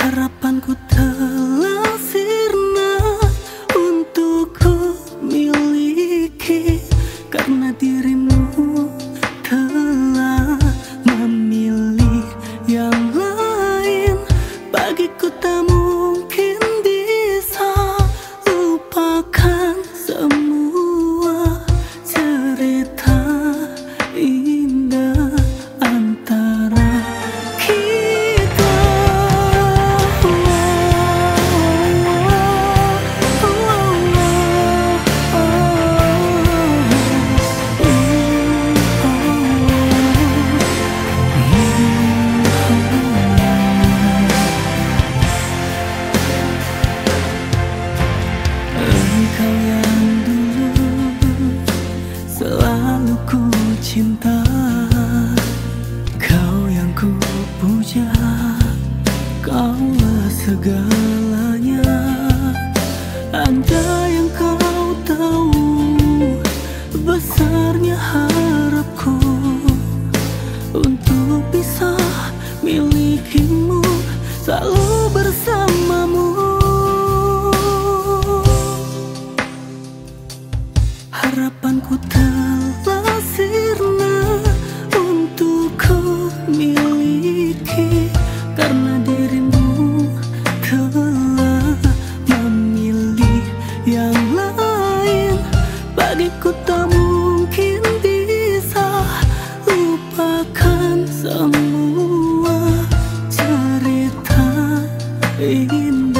Harapanku telah sirna untukku miliki. Karena diri cinta Kau yang ku puja Kaulah segalanya. Anda yang kau tahu besarnya harapku. Untuk bisa milikimu selalu bersamamu. Harapanku ter and